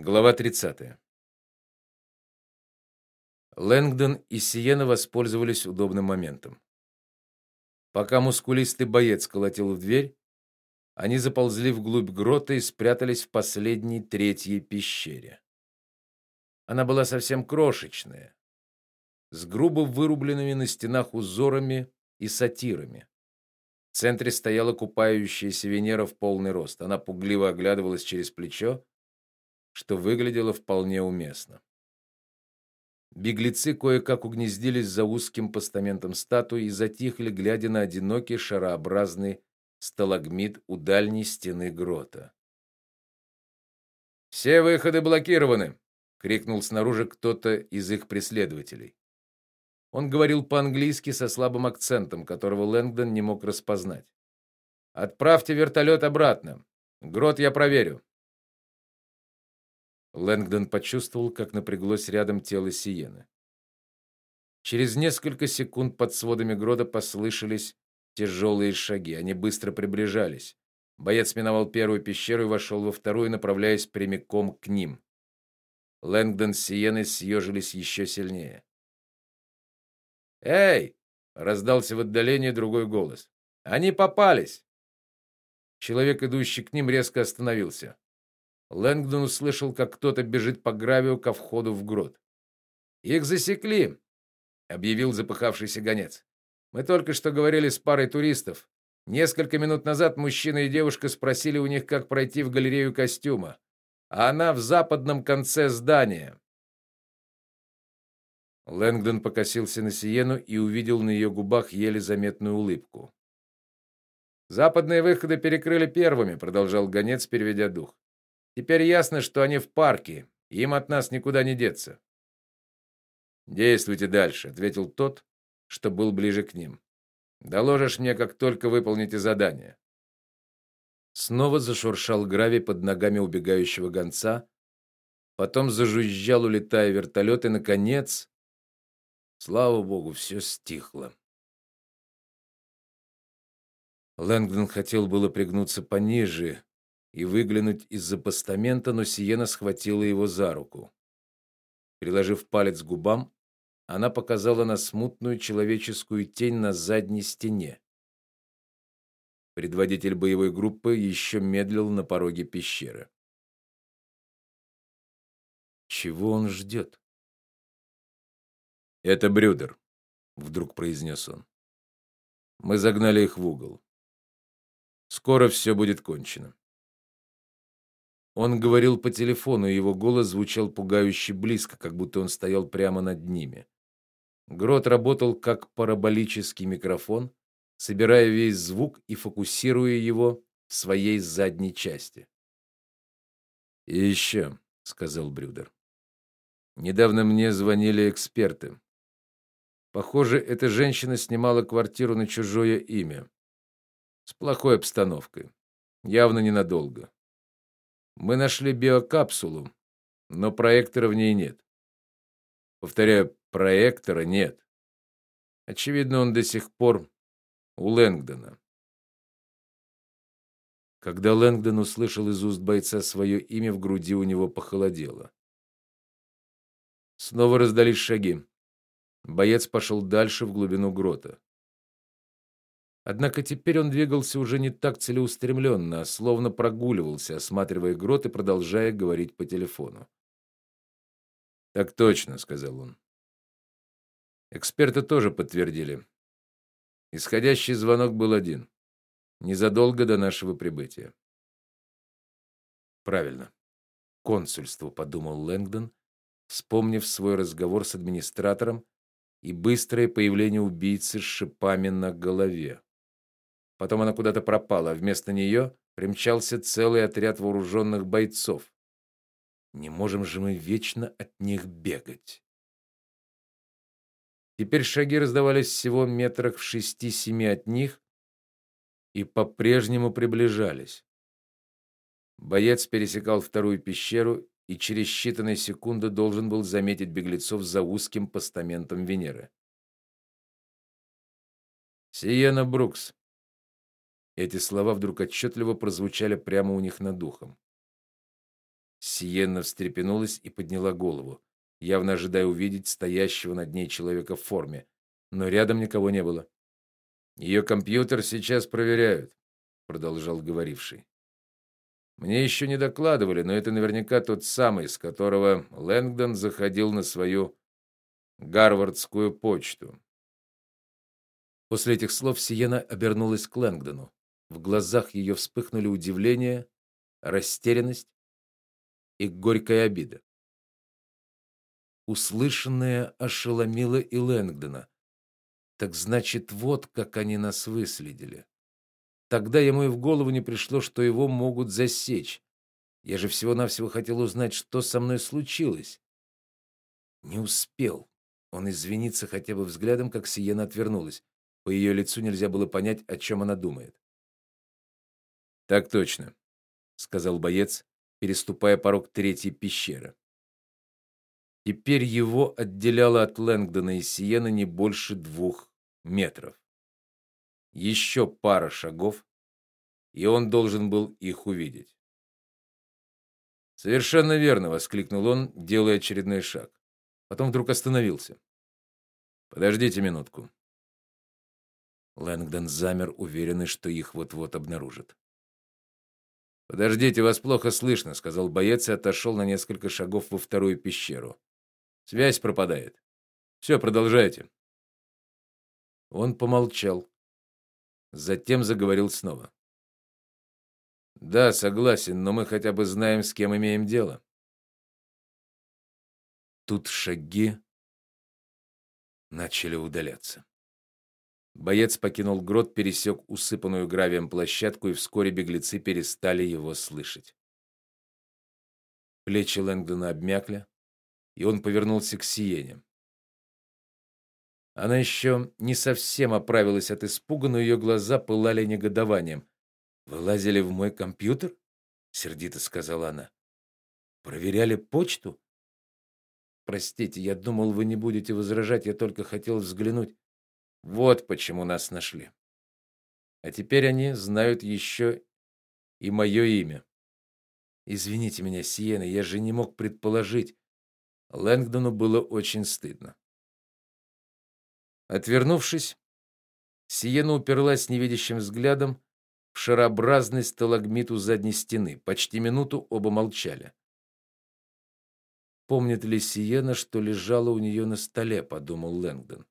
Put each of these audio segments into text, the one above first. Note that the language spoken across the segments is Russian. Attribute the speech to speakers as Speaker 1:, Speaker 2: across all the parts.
Speaker 1: Глава 30. Лэнгдон и Сиена воспользовались удобным моментом. Пока мускулистый боец колотил в дверь, они заползли вглубь грота и спрятались в последней третьей пещере. Она была совсем крошечная, с грубо вырубленными на стенах узорами и сатирами. В центре стояла купающаяся Венера в полный рост. Она пугливо оглядывалась через плечо что выглядело вполне уместно. Беглецы кое-как угнездились за узким постаментом статуи и затихли, глядя на одинокий шарообразный сталагмит у дальней стены грота. Все выходы блокированы, крикнул снаружи кто-то из их преследователей. Он говорил по-английски со слабым акцентом, которого Лэнгдон не мог распознать. Отправьте вертолет обратно. Грот я проверю. Лэнгдон почувствовал, как напряглось рядом тело Сиены. Через несколько секунд под сводами грота послышались тяжелые шаги. Они быстро приближались. Боец миновал первую пещеру и вошел во вторую, направляясь прямиком к ним. Лэнгдон с Сиеной съежились еще сильнее. "Эй!" раздался в отдалении другой голос. "Они попались!" Человек, идущий к ним, резко остановился. Лэнгдон услышал, как кто-то бежит по гравию ко входу в грот. Их засекли, объявил запыхавшийся гонец. Мы только что говорили с парой туристов. Несколько минут назад мужчина и девушка спросили у них, как пройти в галерею костюма, а она в западном конце здания. Лэнгдон покосился на Сиену и увидел на ее губах еле заметную улыбку. Западные выходы перекрыли первыми, продолжал гонец, переведя дух. Теперь ясно, что они в парке. Им от нас никуда не деться. Действуйте дальше, ответил тот, что был ближе к ним. Доложишь мне, как только выполните задание. Снова зашуршал гравий под ногами убегающего гонца, потом зажужжал, улетая вертолет, и наконец, слава богу, все стихло. Лэнгдон хотел было пригнуться пониже, и выглянуть из-за постамента, но Сиена схватила его за руку. Приложив палец к губам, она показала на смутную человеческую тень на задней стене. Предводитель боевой группы еще медлил на пороге пещеры. Чего он ждет? Это Брюдер, вдруг произнес он. Мы загнали их в угол. Скоро все будет кончено. Он говорил по телефону, его голос звучал пугающе близко, как будто он стоял прямо над ними. Грот работал как параболический микрофон, собирая весь звук и фокусируя его в своей задней части. "И еще», — сказал Брюдер. "Недавно мне звонили эксперты. Похоже, эта женщина снимала квартиру на чужое имя. С плохой обстановкой. Явно ненадолго. Мы нашли биокапсулу, но проектора в ней нет. Повторяю, проектора нет. Очевидно, он до сих пор у Лэнгдона. Когда Лэнгдон услышал из уст бойца свое имя, в груди у него похолодело. Снова раздались шаги. Боец пошел дальше в глубину грота. Однако теперь он двигался уже не так целеустремленно, а словно прогуливался, осматривая грот и продолжая говорить по телефону. Так точно, сказал он. Эксперты тоже подтвердили. Исходящий звонок был один, незадолго до нашего прибытия. Правильно. Консульство, подумал Лэнгдон, вспомнив свой разговор с администратором и быстрое появление убийцы с шипами на голове. Потом она куда-то пропала, вместо нее примчался целый отряд вооруженных бойцов. Не можем же мы вечно от них бегать. Теперь шаги раздавались всего метрах в шести-семи от них и по-прежнему приближались. Боец пересекал вторую пещеру и через считанные секунды должен был заметить беглецов за узким постаментом Венеры. Сиена Брукс эти слова вдруг отчетливо прозвучали прямо у них над духом. Сиенна встрепенулась и подняла голову, явно ожидая увидеть стоящего над ней человека в форме, но рядом никого не было. Ее компьютер сейчас проверяют, продолжал говоривший. Мне еще не докладывали, но это наверняка тот самый, с которого Лэнгдон заходил на свою гарвардскую почту. После этих слов Сиена обернулась к Лэнгдону. В глазах ее вспыхнули удивление, растерянность и горькая обида. Услышанное ошеломило и Лэнгдона. Так значит, вот как они нас выследили. Тогда ему и в голову не пришло, что его могут засечь. Я же всего-навсего хотел узнать, что со мной случилось. Не успел. Он извиниться хотя бы взглядом, как Сиена отвернулась. По ее лицу нельзя было понять, о чем она думает. Так точно, сказал боец, переступая порог третьей пещеры. Теперь его отделяло от Лэнгдона и Сиены не больше двух метров. Еще пара шагов, и он должен был их увидеть. Совершенно верно, воскликнул он, делая очередной шаг. Потом вдруг остановился. Подождите минутку. Лэнгдон замер, уверенный, что их вот-вот обнаружат. Подождите, вас плохо слышно, сказал боец и отошел на несколько шагов во вторую пещеру. Связь пропадает. Все, продолжайте. Он помолчал, затем заговорил снова. Да, согласен, но мы хотя бы знаем, с кем имеем дело. Тут шаги начали удаляться. Боец покинул грот, пересек усыпанную гравием площадку, и вскоре беглецы перестали его слышать. Плечи Лэнгдона обмякли, и он повернулся к Сиене. Она еще не совсем оправилась от испуга, но ее глаза пылали негодованием. Вы лазили в мой компьютер? сердито сказала она. Проверяли почту? Простите, я думал, вы не будете возражать, я только хотел взглянуть. Вот почему нас нашли. А теперь они знают еще и мое имя. Извините меня, Сиена, я же не мог предположить. Лэнгдону было очень стыдно. Отвернувшись, Сиена уперлась невидящим взглядом в шарообразный сталагмит у задней стены. Почти минуту оба молчали. Помнит ли Сиена, что лежало у нее на столе, подумал Лэнгдон.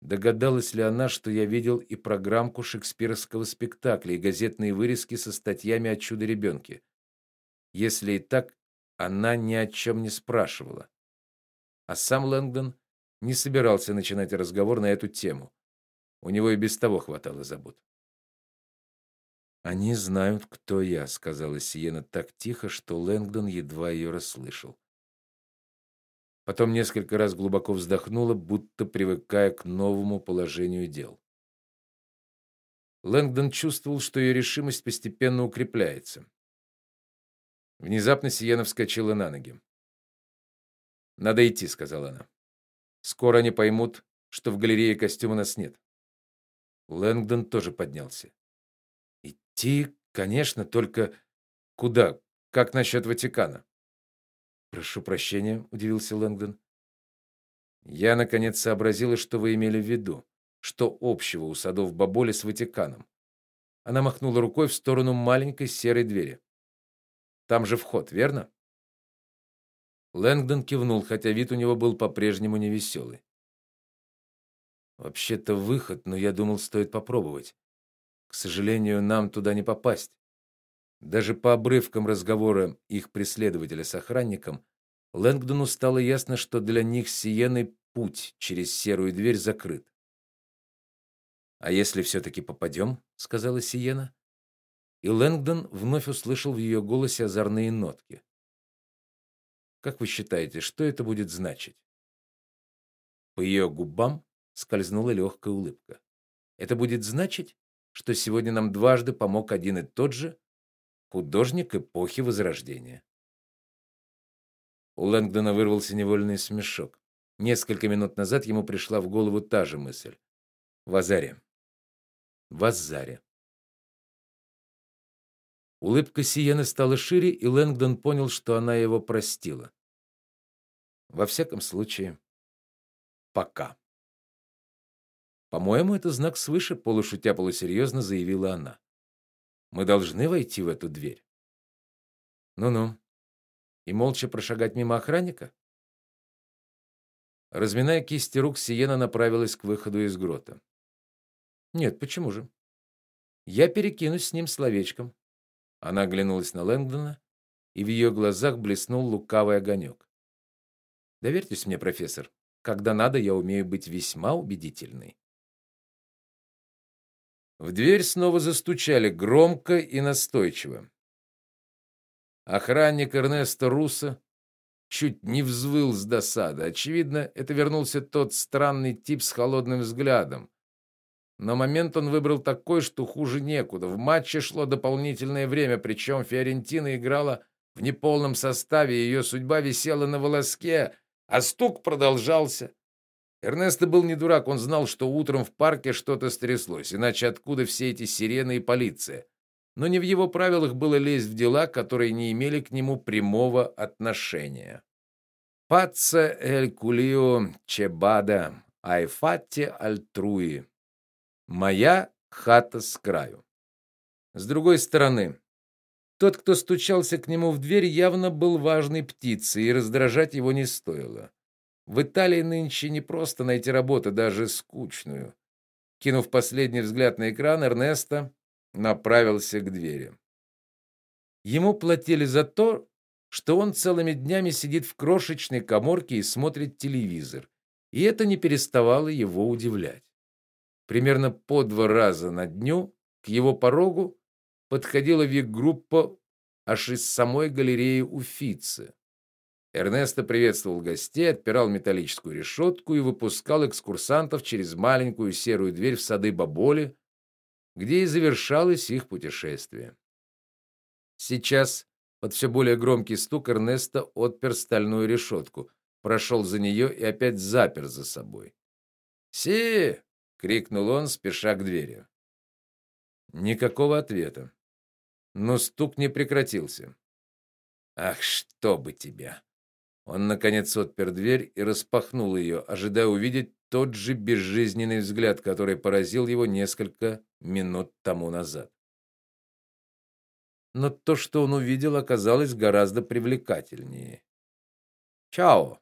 Speaker 1: Догадалась ли она, что я видел и программку шекспировского спектакля, и газетные вырезки со статьями о чудо-ребенке? Если и так, она ни о чем не спрашивала. А сам Лэнгдон не собирался начинать разговор на эту тему. У него и без того хватало забот. Они знают, кто я, сказала Сиена так тихо, что Лэнгдон едва ее расслышал. Потом несколько раз глубоко вздохнула, будто привыкая к новому положению дел. Лэнгдон чувствовал, что ее решимость постепенно укрепляется. Внезапно Сиена вскочила на ноги. "Надо идти", сказала она. "Скоро они поймут, что в галерее костюма нас нет". Лэнгдон тоже поднялся. "Идти, конечно, только куда? Как насчет Ватикана?" Прошу прощения, удивился Лэнгдон. Я наконец сообразила, что вы имели в виду, что общего у садов Баболи с Ватиканом. Она махнула рукой в сторону маленькой серой двери. Там же вход, верно? Лэнгдон кивнул, хотя вид у него был по-прежнему невеселый. Вообще-то выход, но я думал, стоит попробовать. К сожалению, нам туда не попасть. Даже по обрывкам разговора их преследователя с охранником Лэнгдону стало ясно, что для них с Сиеной путь через серую дверь закрыт. А если все таки попадем?» — сказала Сиена. И Лэнгдон вновь услышал в ее голосе озорные нотки. Как вы считаете, что это будет значить? По ее губам скользнула легкая улыбка. Это будет значить, что сегодня нам дважды помог один и тот же художник эпохи Возрождения. У Лэнгдона вырвался невольный смешок. Несколько минут назад ему пришла в голову та же мысль. Вазаре. Вазаре. Улыбка Сиены стала шире, и Лэнгдон понял, что она его простила. Во всяком случае, пока. По-моему, это знак свыше, полушутя полусерьезно заявила она. Мы должны войти в эту дверь. Ну-ну. И молча прошагать мимо охранника? Разминая кисти рук, Сиена направилась к выходу из грота. Нет, почему же? Я перекинусь с ним словечком. Она оглянулась на Лэнгдона, и в ее глазах блеснул лукавый огонек. Доверьтесь мне, профессор. Когда надо, я умею быть весьма убедительной. В дверь снова застучали громко и настойчиво. Охранник Эрнеста Руса чуть не взвыл с досады. Очевидно, это вернулся тот странный тип с холодным взглядом. Но момент он выбрал такой, что хуже некуда. В матче шло дополнительное время, причем Фиорентина играла в неполном составе, ее судьба висела на волоске, а стук продолжался. Эрнесто был не дурак, он знал, что утром в парке что-то стряслось, иначе откуда все эти сирены и полиция? Но не в его правилах было лезть в дела, которые не имели к нему прямого отношения. Паца эль кулио чебада, айфатти альтруи. Моя хата с краю. С другой стороны, тот, кто стучался к нему в дверь, явно был важной птицей, и раздражать его не стоило. В Италии нынче не просто найти работу, даже скучную. Кинув последний взгляд на экран, Эрнесто направился к двери. Ему платили за то, что он целыми днями сидит в крошечной каморке и смотрит телевизор, и это не переставало его удивлять. Примерно по два раза на дню к его порогу подходила вик-группа аж из самой галереи Уфицы. Эрнесто приветствовал гостей, отпирал металлическую решетку и выпускал экскурсантов через маленькую серую дверь в сады Баболи, где и завершалось их путешествие. Сейчас под все более громкий стук Эрнесто отпер стальную решетку, прошел за нее и опять запер за собой. "Си!" крикнул он, спеша к двери. Никакого ответа. Но стук не прекратился. Ах, что бы тебя. Он наконец отпер дверь и распахнул ее, ожидая увидеть тот же безжизненный взгляд, который поразил его несколько минут тому назад. Но то, что он увидел, оказалось гораздо привлекательнее. "Чао",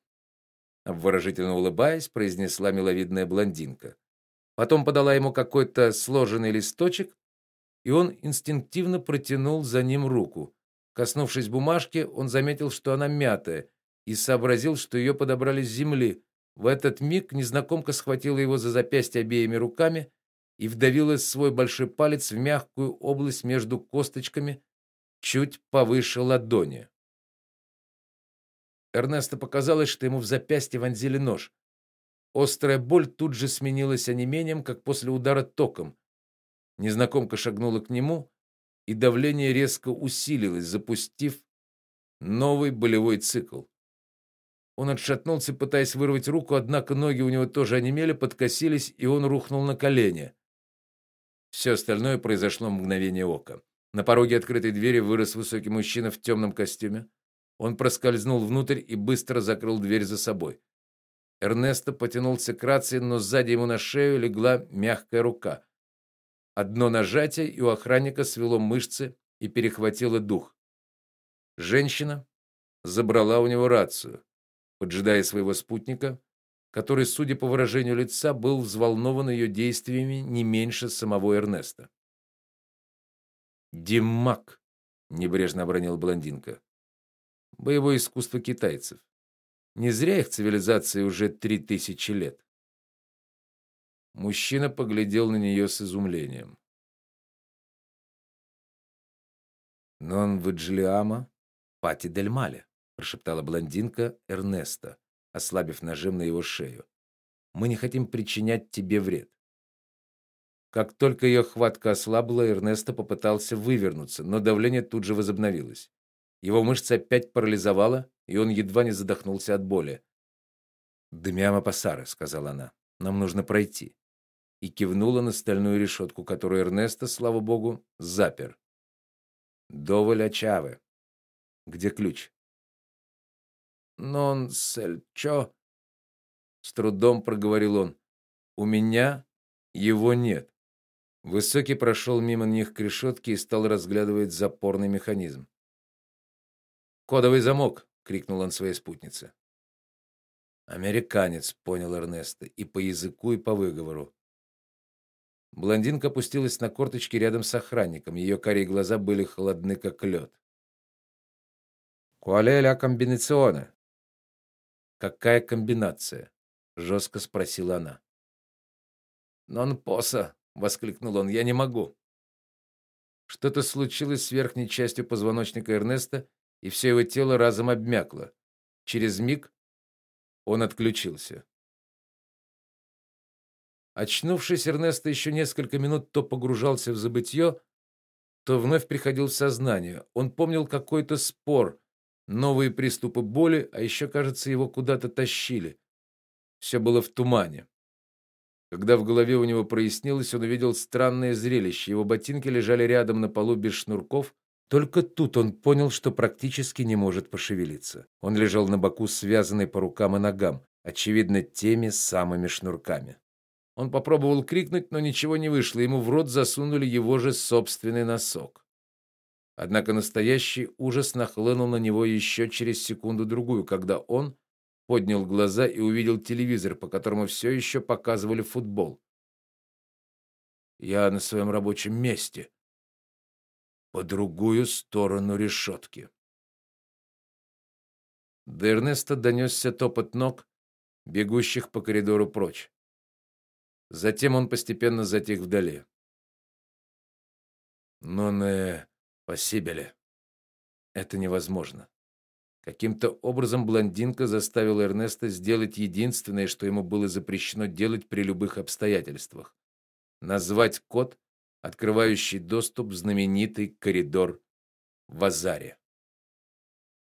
Speaker 1: обворожительно улыбаясь, произнесла миловидная блондинка. Потом подала ему какой-то сложенный листочек, и он инстинктивно протянул за ним руку. Коснувшись бумажки, он заметил, что она мятая и сообразил, что ее подобрали с земли. В этот миг незнакомка схватила его за запястье обеими руками и вдавила свой большой палец в мягкую область между косточками чуть повыше ладони. Эрнесто показалось, что ему в запястье вонзили нож. Острая боль тут же сменилась онемением, как после удара током. Незнакомка шагнула к нему, и давление резко усилилось, запустив новый болевой цикл. Он отшатнулся, пытаясь вырвать руку, однако ноги у него тоже онемели, подкосились, и он рухнул на колени. Все остальное произошло в мгновение ока. На пороге открытой двери вырос высокий мужчина в темном костюме. Он проскользнул внутрь и быстро закрыл дверь за собой. Эрнесто потянулся к рации, но сзади ему на шею легла мягкая рука. Одно нажатие, и у охранника свело мышцы и перехватило дух. Женщина забрала у него рацию поджидая своего спутника, который, судя по выражению лица, был взволнован ее действиями не меньше самого Эрнеста. "Димак", небрежно обронила блондинка. "Боевое искусство китайцев. Не зря их цивилизации уже три тысячи лет". Мужчина поглядел на нее с изумлением. "Нон выджлиама пати дель мале", прошептала блондинка Эрнеста, ослабив нажим на его шею. Мы не хотим причинять тебе вред. Как только ее хватка ослабла, Эрнесто попытался вывернуться, но давление тут же возобновилось. Его мышцы опять парализовало, и он едва не задохнулся от боли. "Дмяма пасара", сказала она. "Нам нужно пройти". И кивнула на стальную решетку, которую Эрнесто, слава богу, запер. Доволя чавы. Где ключ?
Speaker 2: Non сельчо.
Speaker 1: С трудом проговорил он. У меня его нет. Высокий прошел мимо них к решетке и стал разглядывать запорный механизм. Кодовый замок, крикнул он своей спутнице. Американец, понял Эрнеста, и по языку, и по выговору. Блондинка опустилась на корточки рядом с охранником. Ее карие глаза были холодны как лед. «Куале ля комбинациона?» «Какая комбинация?» — жестко спросила она.
Speaker 2: «Нон поса!» — воскликнул он. «Я не могу!»
Speaker 1: Что-то случилось с верхней частью позвоночника Эрнеста, и все его тело разом обмякло. Через миг он отключился. Очнувшись, Эрнесто еще несколько минут то погружался в забытье, то вновь приходил в сознание. Он помнил какой-то спор, новые приступы боли, а еще, кажется, его куда-то тащили. Все было в тумане. Когда в голове у него прояснилось, он увидел странное зрелище. Его ботинки лежали рядом на полу без шнурков. Только тут он понял, что практически не может пошевелиться. Он лежал на боку, связанный по рукам и ногам, очевидно, теми самыми шнурками. Он попробовал крикнуть, но ничего не вышло. Ему в рот засунули его же собственный носок. Однако настоящий ужас нахлынул на него еще через секунду-другую, когда он поднял глаза и увидел телевизор, по которому все еще показывали футбол. Я на своем рабочем месте, по другую сторону решетки. До Эрнеста донесся топот ног, бегущих по коридору прочь. Затем он постепенно затих вдали. Но не посибеле. Это невозможно. Каким-то образом блондинка заставила Эрнеста сделать единственное, что ему было запрещено делать при любых обстоятельствах назвать код, открывающий доступ в знаменитый коридор в Азаре.